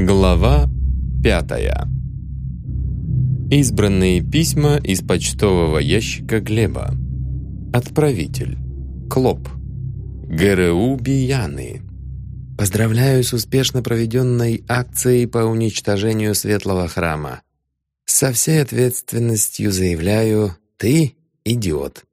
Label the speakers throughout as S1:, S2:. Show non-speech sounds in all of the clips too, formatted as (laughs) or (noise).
S1: Глава пятая. Избранные письма из почтового ящика Глеба. Отправитель. Клоп. ГРУ Бияны. Поздравляю с успешно проведенной акцией по уничтожению Светлого Храма. Со всей ответственностью заявляю, ты идиот.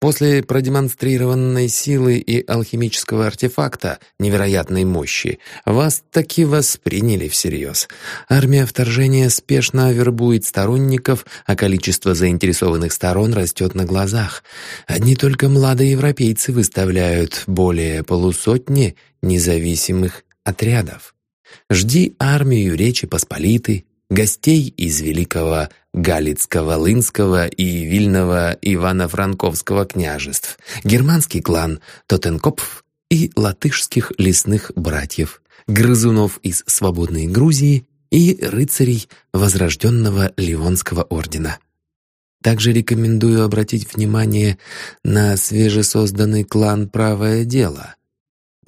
S1: После продемонстрированной силы и алхимического артефакта невероятной мощи вас таки восприняли всерьез. Армия вторжения спешно вербует сторонников, а количество заинтересованных сторон растет на глазах. Одни только молодые европейцы выставляют более полусотни независимых отрядов. Жди армию Речи Посполитой, гостей из Великого Галицко-Волынского и Вильного Ивано-Франковского княжеств, германский клан Тотенкопф и латышских лесных братьев, грызунов из свободной Грузии и рыцарей Возрожденного Ливонского ордена. Также рекомендую обратить внимание на свежесозданный клан «Правое дело»,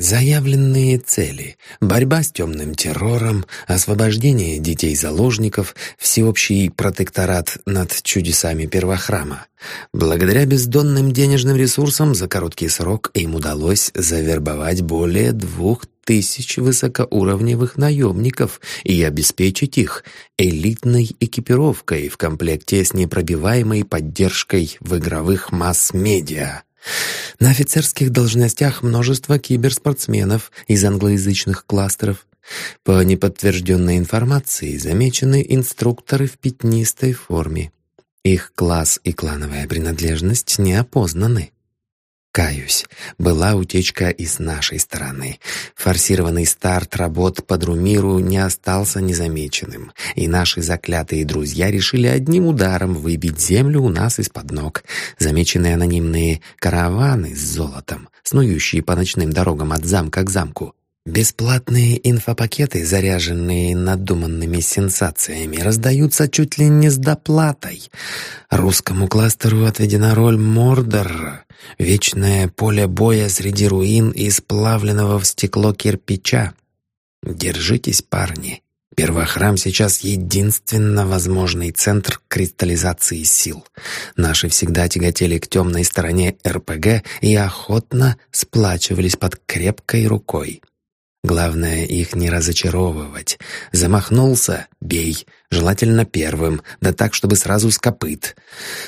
S1: Заявленные цели – борьба с темным террором, освобождение детей-заложников, всеобщий протекторат над чудесами первохрама. Благодаря бездонным денежным ресурсам за короткий срок им удалось завербовать более двух тысяч высокоуровневых наемников и обеспечить их элитной экипировкой в комплекте с непробиваемой поддержкой в игровых масс-медиа. На офицерских должностях множество киберспортсменов из англоязычных кластеров. По неподтвержденной информации замечены инструкторы в пятнистой форме. Их класс и клановая принадлежность не опознаны. Каюсь, была утечка и с нашей стороны. Форсированный старт работ по Друмиру не остался незамеченным, и наши заклятые друзья решили одним ударом выбить землю у нас из-под ног. Замеченные анонимные караваны с золотом, снующие по ночным дорогам от замка к замку, Бесплатные инфопакеты, заряженные надуманными сенсациями, раздаются чуть ли не с доплатой. Русскому кластеру отведена роль Мордора, вечное поле боя среди руин и сплавленного в стекло кирпича. Держитесь, парни. Первохрам сейчас единственно возможный центр кристаллизации сил. Наши всегда тяготели к темной стороне РПГ и охотно сплачивались под крепкой рукой. Главное их не разочаровывать. Замахнулся — бей, желательно первым, да так, чтобы сразу с копыт.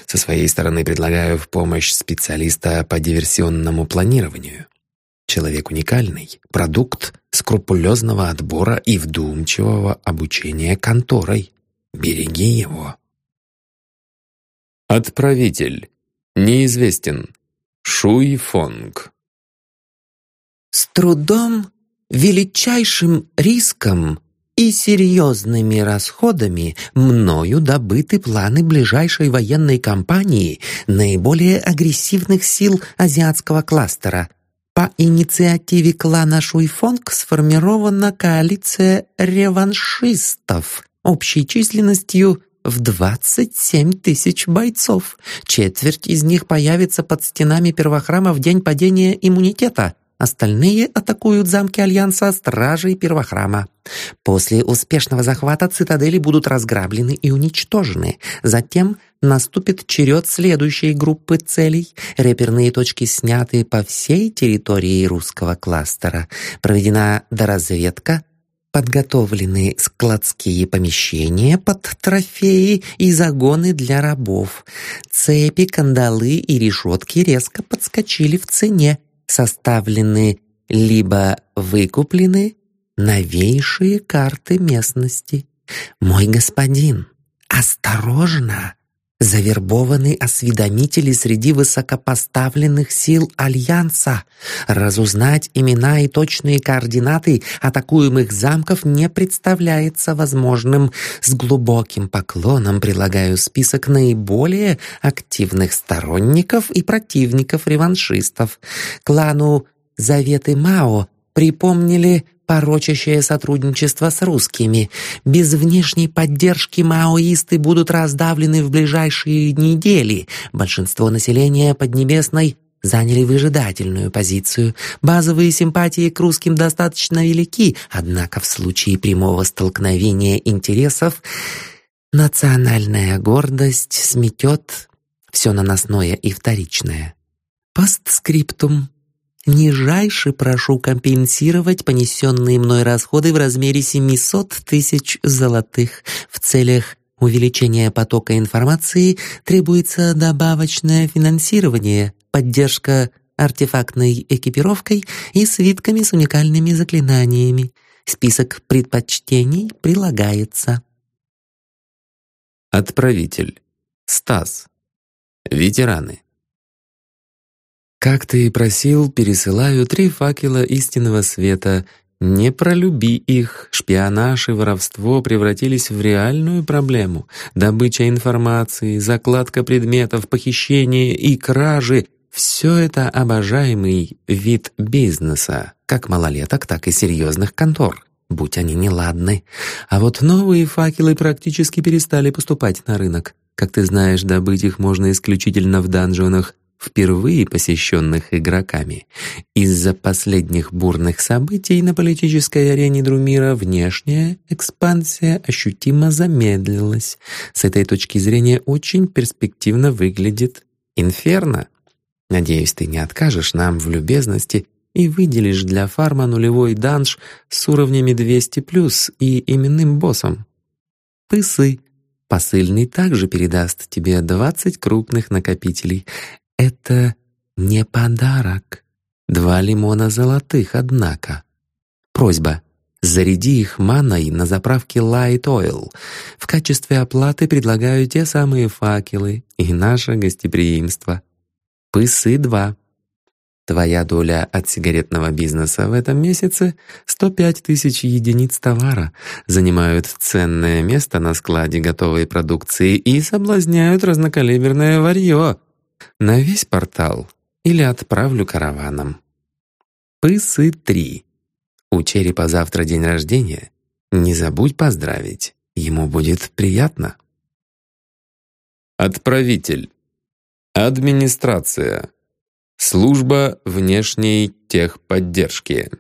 S1: Со своей стороны предлагаю в помощь специалиста по диверсионному планированию. Человек уникальный, продукт скрупулезного отбора и вдумчивого обучения конторой. Береги его. Отправитель. Неизвестен. Шуй Фонг.
S2: С трудом величайшим риском и серьезными расходами мною добыты планы ближайшей военной кампании наиболее агрессивных сил азиатского кластера. По инициативе клана Шуйфонг сформирована коалиция реваншистов общей численностью в 27 тысяч бойцов. Четверть из них появится под стенами первохрама в день падения иммунитета – Остальные атакуют замки Альянса стражей Первохрама. После успешного захвата цитадели будут разграблены и уничтожены. Затем наступит черед следующей группы целей. Реперные точки сняты по всей территории русского кластера. Проведена доразведка, подготовлены складские помещения под трофеи и загоны для рабов. Цепи, кандалы и решетки резко подскочили в цене составлены либо выкуплены новейшие карты местности. Мой господин, осторожно! Завербованы осведомители среди высокопоставленных сил Альянса. Разузнать имена и точные координаты атакуемых замков не представляется возможным. С глубоким поклоном прилагаю список наиболее активных сторонников и противников реваншистов. Клану Заветы Мао припомнили порочащее сотрудничество с русскими. Без внешней поддержки маоисты будут раздавлены в ближайшие недели. Большинство населения Поднебесной заняли выжидательную позицию. Базовые симпатии к русским достаточно велики, однако в случае прямого столкновения интересов национальная гордость сметет все наносное и вторичное. Постскриптум. Нижайше прошу компенсировать понесенные мной расходы в размере 700 тысяч золотых. В целях увеличения потока информации требуется добавочное финансирование, поддержка артефактной экипировкой и свитками с уникальными заклинаниями. Список предпочтений прилагается.
S1: Отправитель. Стас. Ветераны. Как ты и просил, пересылаю три факела истинного света. Не пролюби их. Шпионаж и воровство превратились в реальную проблему. Добыча информации, закладка предметов, похищение и кражи — все это обожаемый вид бизнеса, как малолеток, так и серьезных контор, будь они неладны. А вот новые факелы практически перестали поступать на рынок. Как ты знаешь, добыть их можно исключительно в данжонах, впервые посещенных игроками. Из-за последних бурных событий на политической арене Друмира внешняя экспансия ощутимо замедлилась. С этой точки зрения очень перспективно выглядит Инферно. Надеюсь, ты не откажешь нам в любезности и выделишь для фарма нулевой данж с уровнями 200+, и именным боссом. Пысы. Посыльный также передаст тебе 20 крупных накопителей. Это не подарок. Два лимона золотых, однако. Просьба. Заряди их маной на заправке Light Oil. В качестве оплаты предлагаю те самые факелы и наше гостеприимство. Пысы два. Твоя доля от сигаретного бизнеса в этом месяце — 105 тысяч единиц товара, занимают ценное место на складе готовой продукции и соблазняют разнокалиберное варьё, на весь портал или отправлю караваном. Пысы-3. У черепа завтра день рождения. Не забудь поздравить, ему будет приятно. Отправитель. Администрация. Служба внешней техподдержки.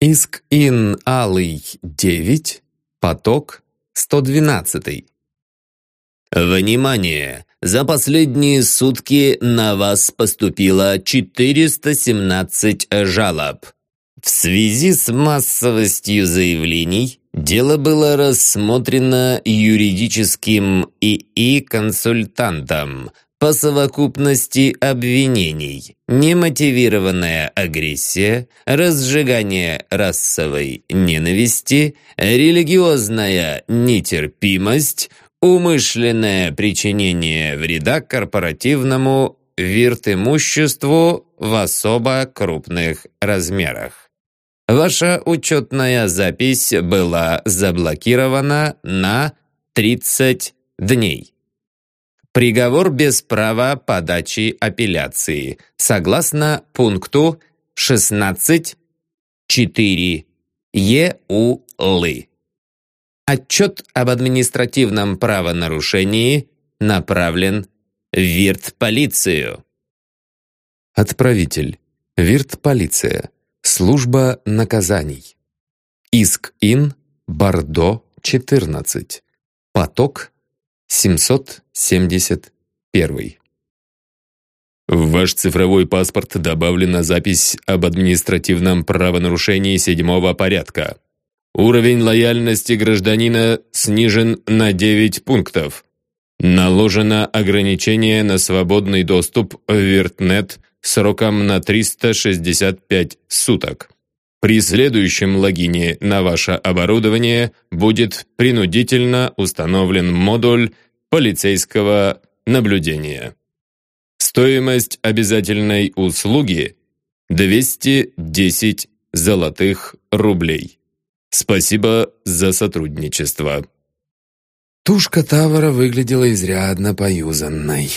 S1: Иск ин Алый 9, поток 112.
S3: Внимание! За последние сутки на вас поступило 417 жалоб. В связи с массовостью заявлений дело было рассмотрено юридическим ИИ-консультантом по совокупности обвинений, немотивированная агрессия, разжигание расовой ненависти, религиозная нетерпимость, умышленное причинение вреда корпоративному вирт-имуществу в особо крупных размерах. Ваша учетная запись была заблокирована на 30 дней. Приговор без права подачи апелляции, согласно пункту 16.4 ЕУЛы. Отчет об административном правонарушении направлен в ВИРТ-полицию.
S1: Отправитель. ВИРТ-полиция. Служба наказаний. Иск-Ин, Бордо, 14. Поток, 771. В ваш цифровой паспорт добавлена запись об административном правонарушении седьмого порядка. Уровень лояльности гражданина снижен на 9 пунктов. Наложено ограничение на свободный доступ в Виртнет сроком на 365 суток. При следующем логине на ваше оборудование будет принудительно установлен модуль полицейского наблюдения. Стоимость обязательной услуги – 210 золотых рублей. Спасибо за сотрудничество. Тушка Тавара выглядела изрядно поюзанной.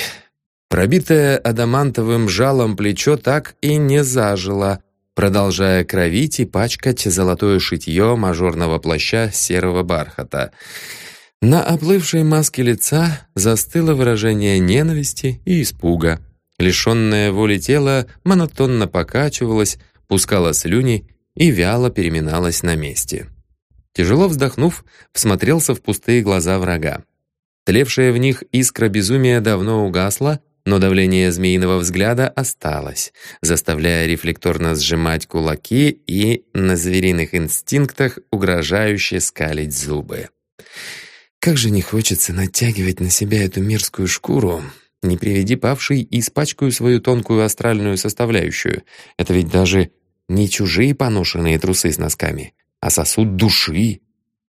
S1: Пробитое адамантовым жалом плечо так и не зажило, продолжая кровить и пачкать золотое шитье мажорного плаща серого бархата. На оплывшей маске лица застыло выражение ненависти и испуга. Лишенное воли тело монотонно покачивалось, пускало слюни и вяло переминалось на месте. Тяжело вздохнув, всмотрелся в пустые глаза врага. Тлевшая в них искра безумия давно угасла, но давление змеиного взгляда осталось, заставляя рефлекторно сжимать кулаки и на звериных инстинктах угрожающе скалить зубы. Как же не хочется натягивать на себя эту мерзкую шкуру. Не приведи павший и испачкаю свою тонкую астральную составляющую. Это ведь даже не чужие поношенные трусы с носками, а сосуд души.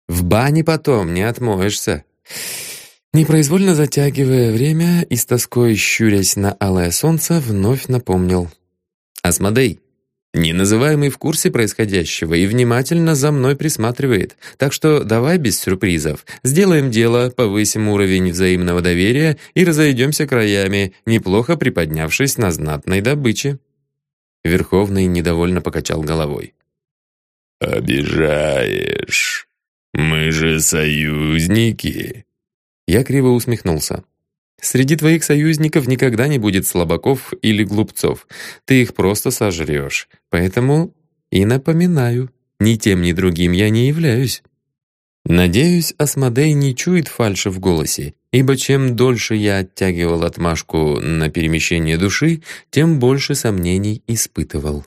S1: В бане потом не отмоешься. Непроизвольно затягивая время и с тоской щурясь на алое солнце, вновь напомнил. «Асмодей, неназываемый в курсе происходящего и внимательно за мной присматривает, так что давай без сюрпризов, сделаем дело, повысим уровень взаимного доверия и разойдемся краями, неплохо приподнявшись на знатной добыче». Верховный недовольно покачал головой.
S4: «Обижаешь. Мы же союзники».
S1: Я криво усмехнулся. «Среди твоих союзников никогда не будет слабаков или глупцов. Ты их просто сожрешь. Поэтому и напоминаю, ни тем, ни другим я не являюсь». Надеюсь, Асмодей не чует фальши в голосе, ибо чем дольше я оттягивал отмашку на перемещение души, тем больше сомнений испытывал.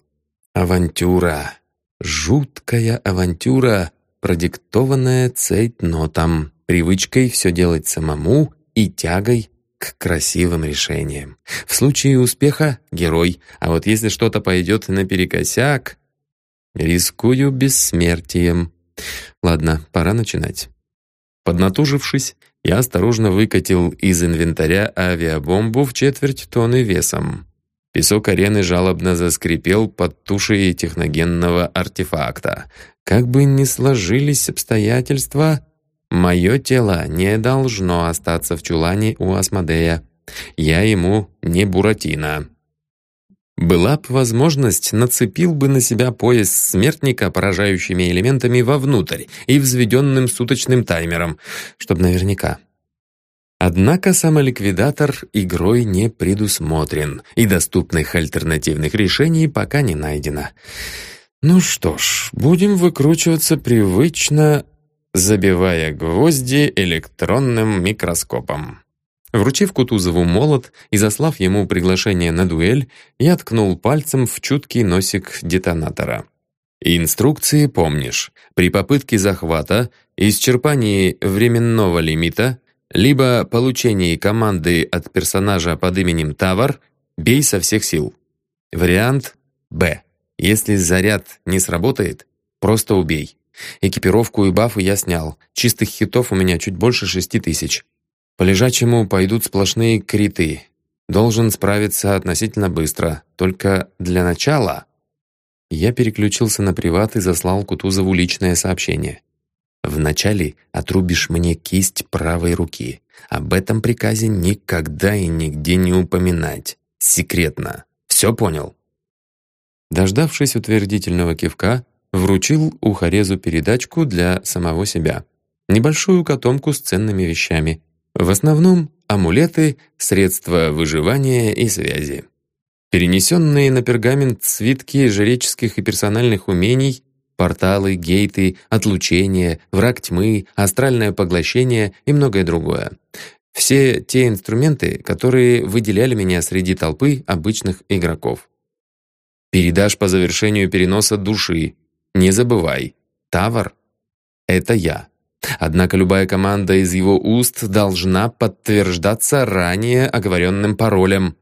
S1: Авантюра. Жуткая авантюра, продиктованная цейтнотом привычкой все делать самому и тягой к красивым решениям. В случае успеха — герой, а вот если что-то пойдет наперекосяк, рискую бессмертием. Ладно, пора начинать. Поднатужившись, я осторожно выкатил из инвентаря авиабомбу в четверть тонны весом. Песок арены жалобно заскрипел под тушей техногенного артефакта. Как бы ни сложились обстоятельства, Мое тело не должно остаться в чулане у Асмодея. Я ему не Буратино. Была б возможность, нацепил бы на себя пояс смертника поражающими элементами вовнутрь и взведенным суточным таймером, чтобы наверняка. Однако самоликвидатор игрой не предусмотрен, и доступных альтернативных решений пока не найдено. Ну что ж, будем выкручиваться привычно забивая гвозди электронным микроскопом. Вручив Кутузову молот и заслав ему приглашение на дуэль, я ткнул пальцем в чуткий носик детонатора. Инструкции помнишь. При попытке захвата, исчерпании временного лимита, либо получении команды от персонажа под именем Тавар, бей со всех сил. Вариант Б. Если заряд не сработает, просто убей. Экипировку и бафы я снял. Чистых хитов у меня чуть больше шести тысяч. По лежачему пойдут сплошные криты. Должен справиться относительно быстро. Только для начала... Я переключился на приват и заслал Кутузову личное сообщение. «Вначале отрубишь мне кисть правой руки. Об этом приказе никогда и нигде не упоминать. Секретно. Все понял?» Дождавшись утвердительного кивка, вручил Ухарезу передачку для самого себя. Небольшую котомку с ценными вещами. В основном амулеты, средства выживания и связи. Перенесенные на пергамент свитки жреческих и персональных умений, порталы, гейты, отлучение, враг тьмы, астральное поглощение и многое другое. Все те инструменты, которые выделяли меня среди толпы обычных игроков. Передашь по завершению переноса души, не забывай, Тавр — это я. Однако любая команда из его уст должна подтверждаться ранее оговоренным паролем.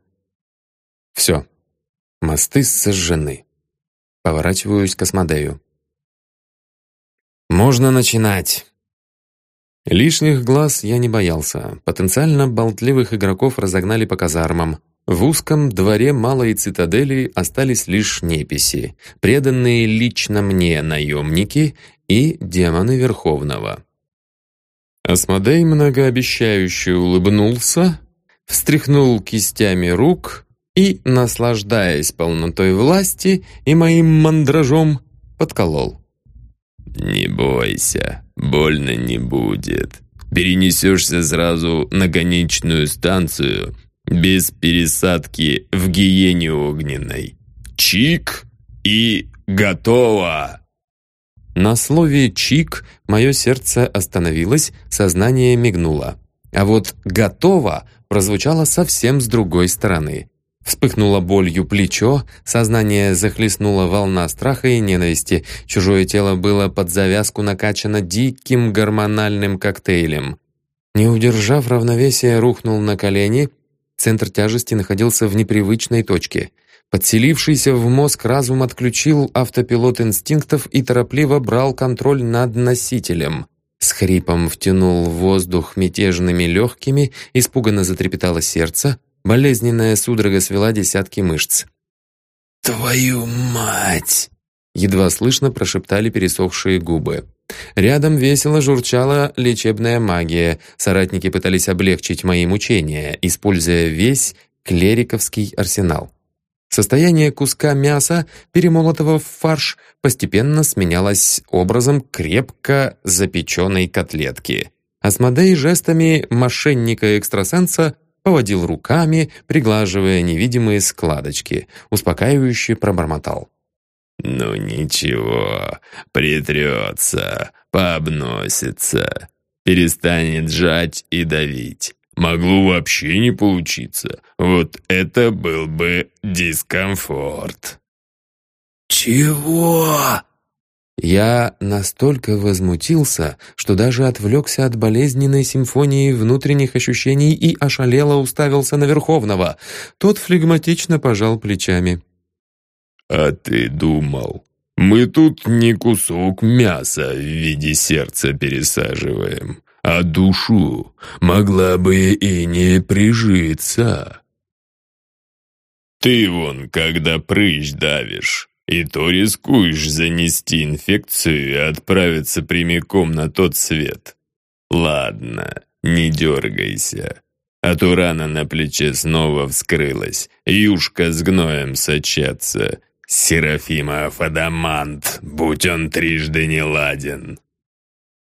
S1: Все. Мосты сожжены. Поворачиваюсь к Асмодею. Можно начинать. Лишних глаз я не боялся. Потенциально болтливых игроков разогнали по казармам. В узком дворе малой цитадели остались лишь неписи, преданные лично мне наемники и демоны Верховного. Асмодей многообещающе улыбнулся, встряхнул кистями рук и, наслаждаясь полнотой власти и моим мандражом, подколол.
S4: «Не бойся, больно не будет. Перенесешься сразу на конечную станцию без пересадки в гиене огненной. Чик и готово!»
S1: На слове «чик» мое сердце остановилось, сознание мигнуло. А вот «готово» прозвучало совсем с другой стороны. Вспыхнуло болью плечо, сознание захлестнула волна страха и ненависти. Чужое тело было под завязку накачано диким гормональным коктейлем. Не удержав равновесия, рухнул на колени. Центр тяжести находился в непривычной точке. Подселившийся в мозг разум отключил автопилот инстинктов и торопливо брал контроль над носителем. С хрипом втянул воздух мятежными легкими, испуганно затрепетало сердце, болезненная судорога свела десятки мышц.
S4: «Твою мать!»
S1: Едва слышно прошептали пересохшие губы. Рядом весело журчала лечебная магия. Соратники пытались облегчить мои мучения, используя весь клериковский арсенал. Состояние куска мяса, перемолотого в фарш, постепенно сменялось образом крепко запеченной котлетки. Асмодей жестами мошенника-экстрасенса поводил руками, приглаживая невидимые складочки, успокаивающе пробормотал.
S4: «Ну ничего, притрется, пообносится, перестанет жать и давить. Могло вообще не получиться. Вот это был бы дискомфорт.
S2: «Чего?»
S1: Я настолько возмутился, что даже отвлекся от болезненной симфонии внутренних ощущений и ошалело уставился на Верховного. Тот флегматично пожал плечами.
S4: «А ты думал, мы тут не кусок мяса в виде сердца пересаживаем а душу могла бы и не прижиться. Ты вон, когда прыщ давишь, и то рискуешь занести инфекцию и отправиться прямиком на тот свет. Ладно, не дергайся, а то рана на плече снова вскрылась, юшка с гноем сочатся. Серафимов адамант, будь он трижды не ладен.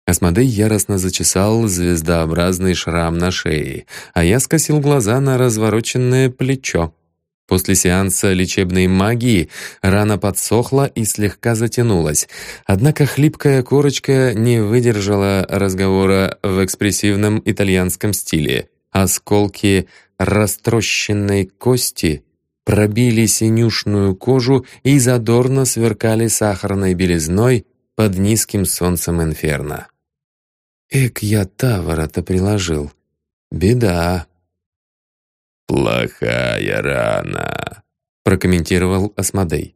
S1: Асмодей яростно зачесал звездообразный шрам на шее, а я скосил глаза на развороченное плечо. После сеанса лечебной магии рана подсохла и слегка затянулась, однако хлипкая корочка не выдержала разговора в экспрессивном итальянском стиле. Осколки растрощенной кости пробили синюшную кожу и задорно сверкали сахарной белизной под низким солнцем инферно. Эк, я тавара-то приложил. Беда.
S4: «Плохая рана», —
S1: прокомментировал Асмодей.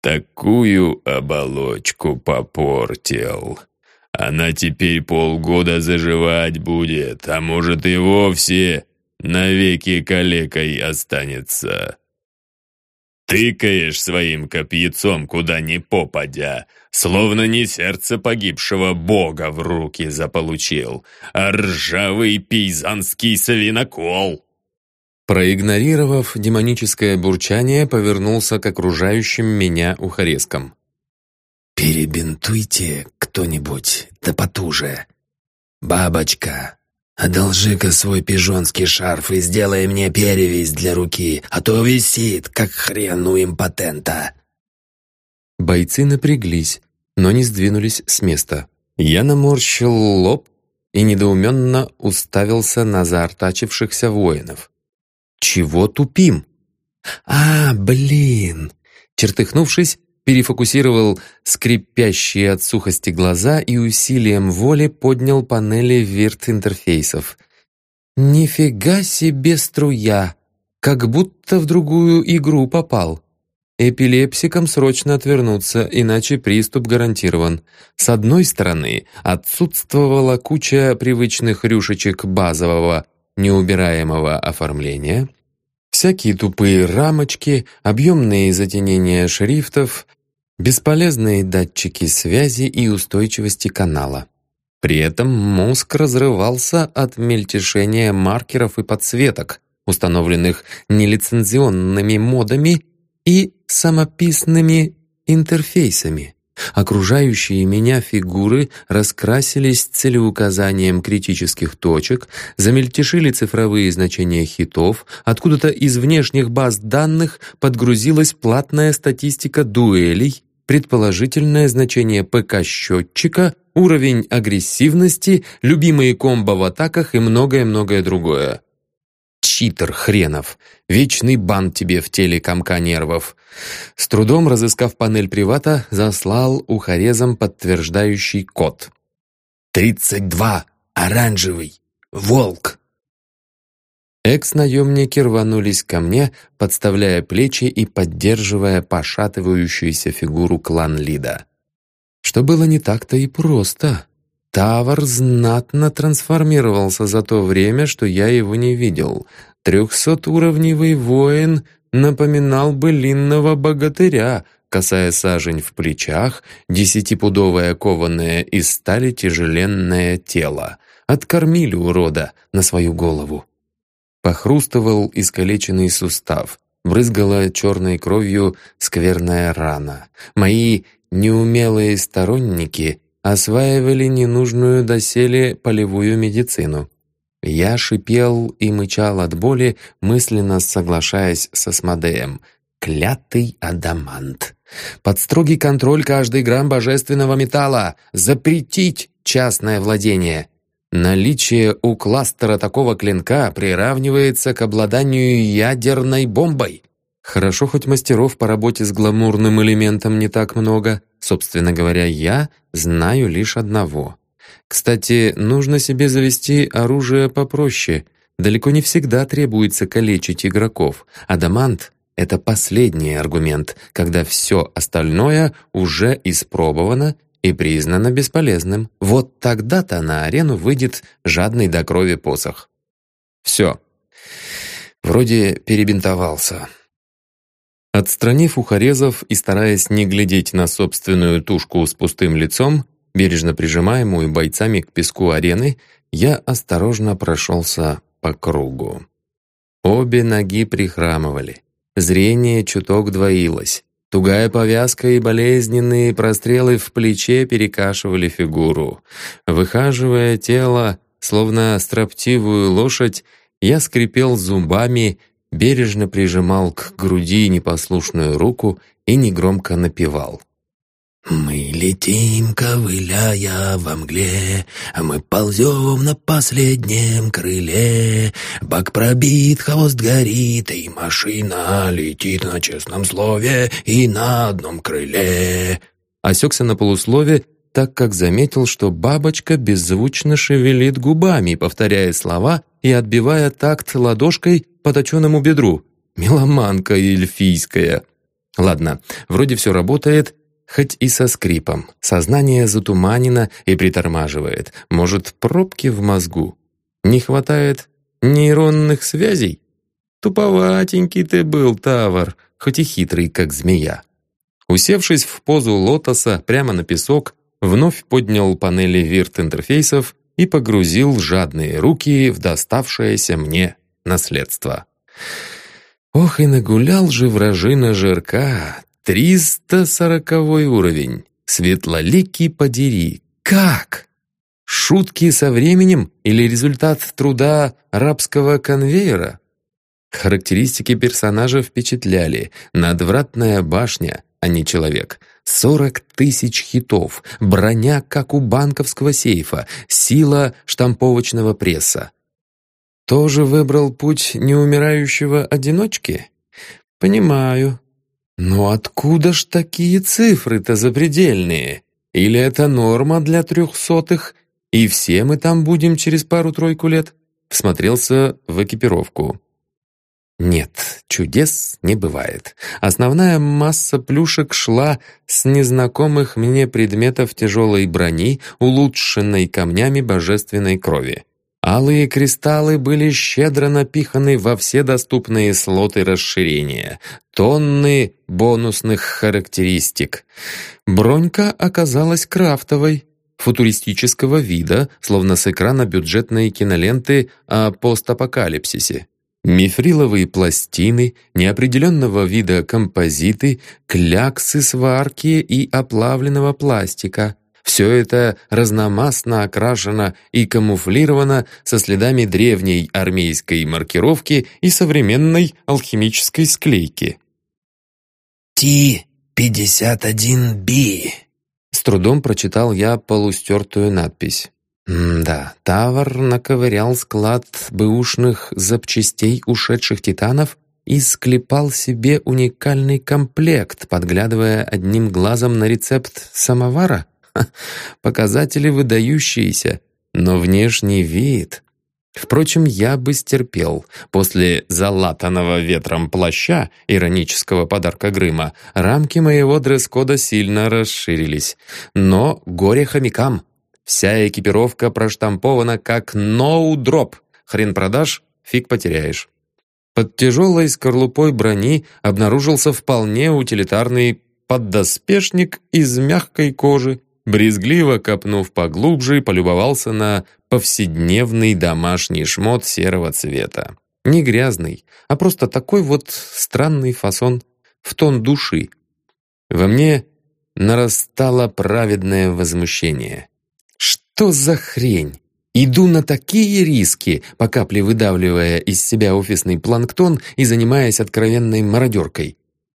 S4: «Такую оболочку попортил. Она теперь полгода заживать будет, а может и вовсе навеки калекой останется. Тыкаешь своим копьяцом куда ни попадя, словно не сердце погибшего бога в руки заполучил, а ржавый пейзанский свинокол.
S1: Проигнорировав демоническое бурчание, повернулся к окружающим меня ухарескам.
S2: «Перебинтуйте кто-нибудь, да потуже. Бабочка, «Одолжи-ка свой пижонский шарф и сделай мне перевязь для руки, а то висит, как хрен у импотента».
S1: Бойцы напряглись, но не сдвинулись с места. Я наморщил лоб и недоуменно уставился на заортачившихся воинов. «Чего тупим?»
S2: «А, блин!»
S1: Чертыхнувшись, перефокусировал скрипящие от сухости глаза и усилием воли поднял панели вирт-интерфейсов. «Нифига себе струя! Как будто в другую игру попал!» Эпилепсикам срочно отвернуться, иначе приступ гарантирован. С одной стороны, отсутствовала куча привычных рюшечек базового, неубираемого оформления, всякие тупые рамочки, объемные затенения шрифтов, бесполезные датчики связи и устойчивости канала. При этом мозг разрывался от мельтешения маркеров и подсветок, установленных нелицензионными модами и самописными интерфейсами. Окружающие меня фигуры раскрасились целеуказанием критических точек, замельтешили цифровые значения хитов, откуда-то из внешних баз данных подгрузилась платная статистика дуэлей, предположительное значение ПК-счетчика, уровень агрессивности, любимые комбо в атаках и многое-многое другое. Читер хренов. Вечный бан тебе в теле комка нервов. С трудом разыскав панель привата, заслал ухорезом подтверждающий код.
S2: «Тридцать два! Оранжевый! Волк!»
S1: Экс-наемники рванулись ко мне, подставляя плечи и поддерживая пошатывающуюся фигуру клан-лида. Что было не так-то и просто. Тавар знатно трансформировался за то время, что я его не видел. Трехсотуровневый воин напоминал былинного богатыря, касая сажень в плечах, десятипудовое кованое из стали тяжеленное тело. Откормили урода на свою голову. Похрустывал искалеченный сустав, брызгала черной кровью скверная рана. Мои неумелые сторонники осваивали ненужную доселе полевую медицину. Я шипел и мычал от боли, мысленно соглашаясь со Смодеем. Клятый адамант. Под строгий контроль каждый грамм божественного металла. Запретить частное владение. Наличие у кластера такого клинка приравнивается к обладанию ядерной бомбой. Хорошо, хоть мастеров по работе с гламурным элементом не так много. Собственно говоря, я знаю лишь одного. Кстати, нужно себе завести оружие попроще. Далеко не всегда требуется калечить игроков. Адамант — это последний аргумент, когда все остальное уже испробовано и признано бесполезным. Вот тогда-то на арену выйдет жадный до крови посох. Все. Вроде перебинтовался. Отстранив ухорезов и стараясь не глядеть на собственную тушку с пустым лицом, бережно прижимаемую бойцами к песку арены, я осторожно прошелся по кругу. Обе ноги прихрамывали. Зрение чуток двоилось. Тугая повязка и болезненные прострелы в плече перекашивали фигуру. Выхаживая тело, словно строптивую лошадь, я скрипел зубами, бережно прижимал к груди непослушную руку и негромко напевал.
S2: «Мы летим, ковыляя во мгле, Мы ползем на последнем крыле. Бак пробит, хвост горит, И машина летит на честном слове И на одном крыле».
S1: Осекся на полуслове, так как заметил, что бабочка беззвучно шевелит губами, повторяя слова и отбивая такт ладошкой по точенному бедру. Меломанка эльфийская. Ладно, вроде все работает, хоть и со скрипом. Сознание затуманено и притормаживает. Может, пробки в мозгу? Не хватает нейронных связей? Туповатенький ты был, Тавар, хоть и хитрый, как змея. Усевшись в позу лотоса прямо на песок, вновь поднял панели вирт-интерфейсов и погрузил жадные руки в доставшееся мне наследство. Ох, и нагулял же вражина жирка, триста сороковой уровень, светлоликий подери. Как? Шутки со временем или результат труда рабского конвейера? Характеристики персонажа впечатляли. Надвратная башня, а не человек. Сорок тысяч хитов, броня, как у банковского сейфа, сила штамповочного пресса. Тоже выбрал путь неумирающего одиночки? Понимаю. Но откуда ж такие цифры-то запредельные? Или это норма для трехсотых, и все мы там будем через пару-тройку лет? Всмотрелся в экипировку. Нет, чудес не бывает. Основная масса плюшек шла с незнакомых мне предметов тяжелой брони, улучшенной камнями божественной крови. Алые кристаллы были щедро напиханы во все доступные слоты расширения. Тонны бонусных характеристик. Бронька оказалась крафтовой, футуристического вида, словно с экрана бюджетной киноленты о постапокалипсисе. Мифриловые пластины, неопределенного вида композиты, кляксы сварки и оплавленного пластика. Все это разномастно окрашено и камуфлировано со следами древней армейской маркировки и современной алхимической склейки.
S2: «Ти-51Би», —
S1: с трудом прочитал я полустертую надпись. М-да, Тавр наковырял склад бэушных запчастей ушедших титанов и склепал себе уникальный комплект, подглядывая одним глазом на рецепт самовара. (laughs) Показатели выдающиеся, но внешний вид... Впрочем, я бы стерпел. После залатанного ветром плаща, иронического подарка Грыма, рамки моего дресс-кода сильно расширились. Но горе хомякам. Вся экипировка проштампована как «ноу-дроп». Хрен продашь, фиг потеряешь. Под тяжелой скорлупой брони обнаружился вполне утилитарный поддоспешник из мягкой кожи. Брезгливо копнув поглубже, полюбовался на повседневный домашний шмот серого цвета. Не грязный, а просто такой вот странный фасон в тон души. Во мне нарастало праведное возмущение. Что за хрень? Иду на такие риски, по капле выдавливая из себя офисный планктон и занимаясь откровенной мародеркой.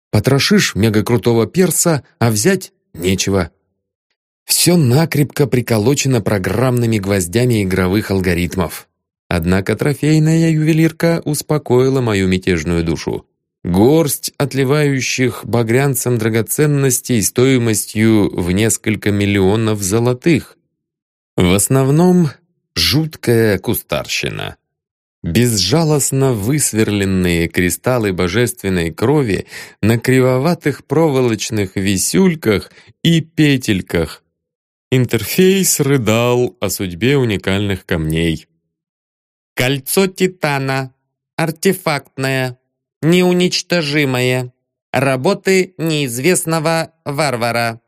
S1: Потрошишь мегакрутого перса, а взять нечего. Все накрепко приколочено программными гвоздями игровых алгоритмов. Однако трофейная ювелирка успокоила мою мятежную душу. Горсть отливающих багрянцем драгоценностей стоимостью в несколько миллионов золотых. В основном жуткая кустарщина. Безжалостно высверленные кристаллы божественной крови на кривоватых проволочных висюльках и петельках. Интерфейс рыдал о судьбе уникальных камней.
S3: Кольцо Титана. Артефактное. Неуничтожимое. Работы неизвестного варвара.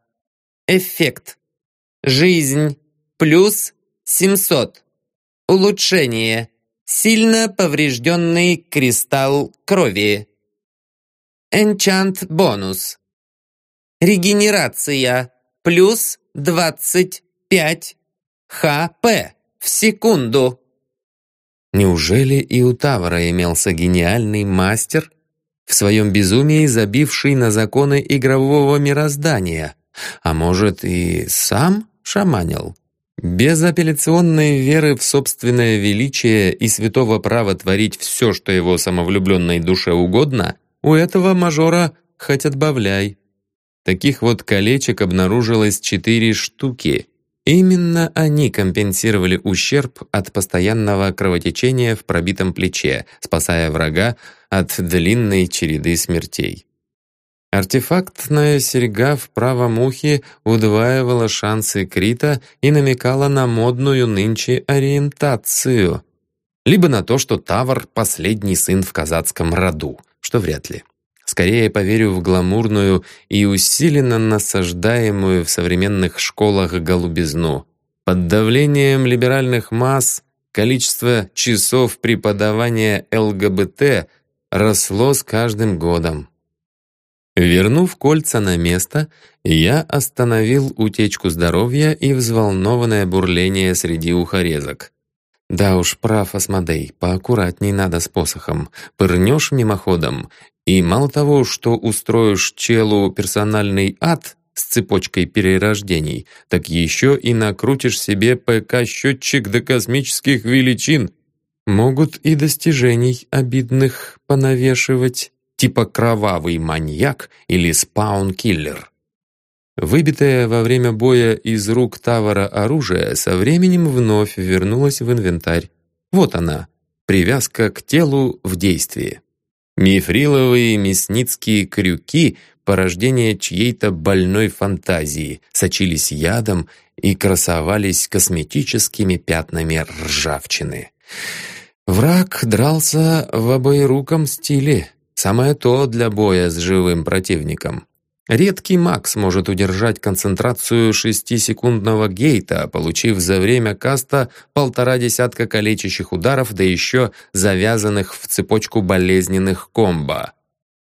S3: Эффект. Жизнь плюс 700. Улучшение. Сильно поврежденный кристалл крови. Энчант бонус. Регенерация. Плюс 25 ХП в секунду.
S1: Неужели и у Тавара имелся гениальный мастер, в своем безумии забивший на законы игрового мироздания? А может, и сам шаманил? Без апелляционной веры в собственное величие и святого права творить все, что его самовлюбленной душе угодно, у этого мажора хоть отбавляй. Таких вот колечек обнаружилось четыре штуки. Именно они компенсировали ущерб от постоянного кровотечения в пробитом плече, спасая врага от длинной череды смертей. Артефактная серьга в правом ухе удваивала шансы Крита и намекала на модную нынче ориентацию. Либо на то, что Тавр — последний сын в казацком роду, что вряд ли. Скорее поверю в гламурную и усиленно насаждаемую в современных школах голубизну. Под давлением либеральных масс количество часов преподавания ЛГБТ росло с каждым годом. Вернув кольца на место, я остановил утечку здоровья и взволнованное бурление среди ухорезок. Да уж, прав Асмодей, поаккуратней надо с посохом. Пырнешь мимоходом, и мало того, что устроишь челу персональный ад с цепочкой перерождений, так еще и накрутишь себе ПК-счетчик до космических величин. Могут и достижений обидных понавешивать типа кровавый маньяк или спаун-киллер. Выбитое во время боя из рук Тавара оружие со временем вновь вернулось в инвентарь. Вот она, привязка к телу в действии. Мифриловые мясницкие крюки — порождение чьей-то больной фантазии, сочились ядом и красовались косметическими пятнами ржавчины. Враг дрался в обоеруком стиле, Самое то для боя с живым противником. Редкий маг сможет удержать концентрацию шестисекундного гейта, получив за время каста полтора десятка калечащих ударов, да еще завязанных в цепочку болезненных комбо.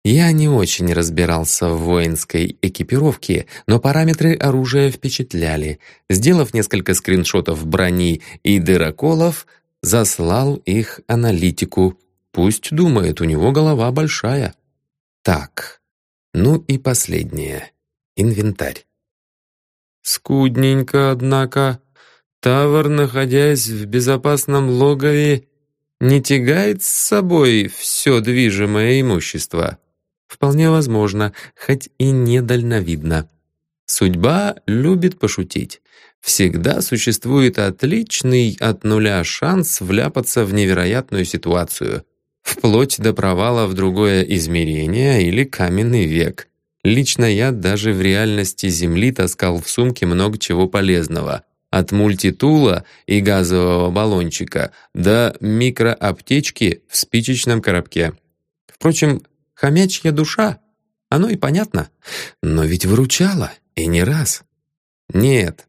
S1: Я не очень разбирался в воинской экипировке, но параметры оружия впечатляли. Сделав несколько скриншотов брони и дыроколов, заслал их аналитику. Пусть думает, у него голова большая. Так, ну и последнее. Инвентарь. Скудненько, однако. Тавр, находясь в безопасном логове, не тягает с собой все движимое имущество. Вполне возможно, хоть и недальновидно. Судьба любит пошутить. Всегда существует отличный от нуля шанс вляпаться в невероятную ситуацию, вплоть до провала в другое измерение или каменный век. Лично я даже в реальности Земли таскал в сумке много чего полезного. От мультитула и газового баллончика до микроаптечки в спичечном коробке. Впрочем, Хомячья душа. Оно и понятно. Но ведь выручала, и не раз. Нет,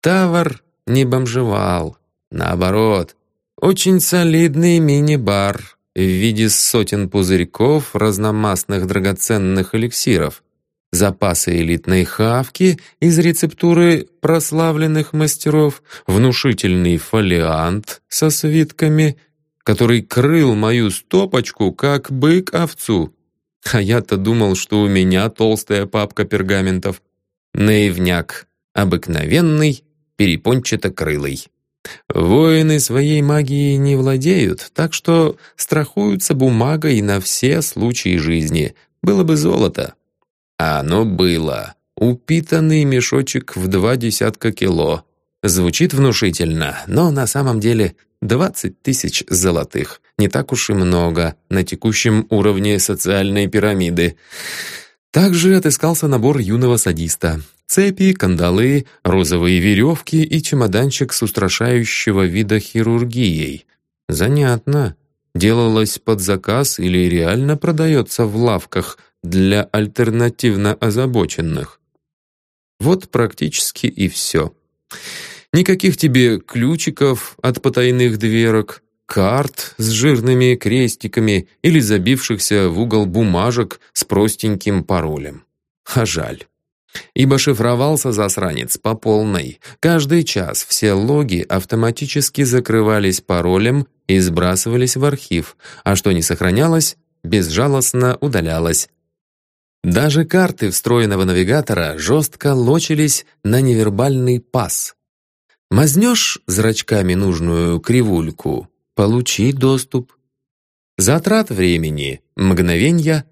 S1: Тавр не бомжевал. Наоборот, очень солидный мини-бар в виде сотен пузырьков разномастных драгоценных эликсиров, запасы элитной хавки из рецептуры прославленных мастеров, внушительный фолиант со свитками который крыл мою стопочку, как бык овцу. А я-то думал, что у меня толстая папка пергаментов. Наивняк, обыкновенный, перепончато-крылый. Воины своей магией не владеют, так что страхуются бумагой на все случаи жизни. Было бы золото. А оно было. Упитанный мешочек в два десятка кило. Звучит внушительно, но на самом деле 20 тысяч золотых. Не так уж и много на текущем уровне социальной пирамиды. Также отыскался набор юного садиста. Цепи, кандалы, розовые веревки и чемоданчик с устрашающего вида хирургией. Занятно. Делалось под заказ или реально продается в лавках для альтернативно озабоченных. Вот практически и все. Никаких тебе ключиков от потайных дверок, карт с жирными крестиками или забившихся в угол бумажек с простеньким паролем. А жаль. Ибо шифровался засранец по полной. Каждый час все логи автоматически закрывались паролем и сбрасывались в архив, а что не сохранялось, безжалостно удалялось. Даже карты встроенного навигатора жестко лочились на невербальный пас, Мазнешь зрачками нужную кривульку, получи доступ. Затрат времени — мгновенья,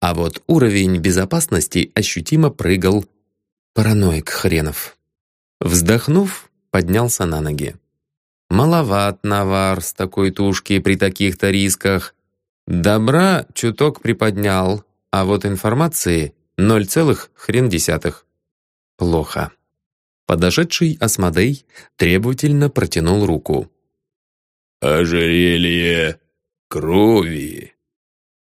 S1: а вот уровень безопасности ощутимо прыгал. Параноик хренов. Вздохнув, поднялся на ноги. Маловат навар с такой тушки при таких-то рисках. Добра чуток приподнял, а вот информации — ноль целых хрен десятых. Плохо. Подошедший Асмодей требовательно протянул руку.
S4: «Ожерелье крови!»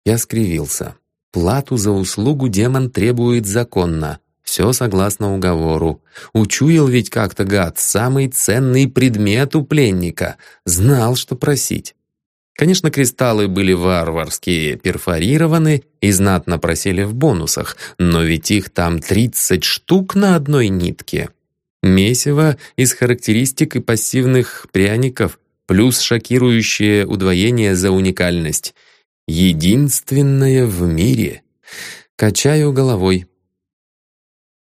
S1: Я скривился. Плату за услугу демон требует законно. Все согласно уговору. Учуял ведь как-то гад самый ценный предмет у пленника. Знал, что просить. Конечно, кристаллы были варварские, перфорированы и знатно просели в бонусах, но ведь их там 30 штук на одной нитке. Месиво из характеристик и пассивных пряников, плюс шокирующее удвоение за уникальность. Единственное в мире. Качаю головой.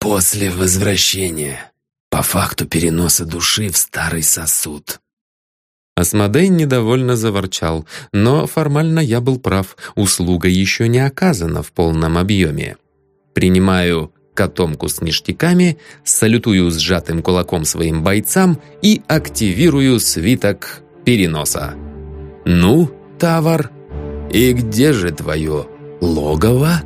S2: После возвращения. По факту переноса души в старый сосуд.
S1: Асмодей недовольно заворчал, но формально я был прав, услуга еще не оказана в полном объеме. Принимаю котомку с ништяками, салютую сжатым кулаком своим бойцам и активирую свиток переноса. «Ну, Тавар, и где же твое логово?»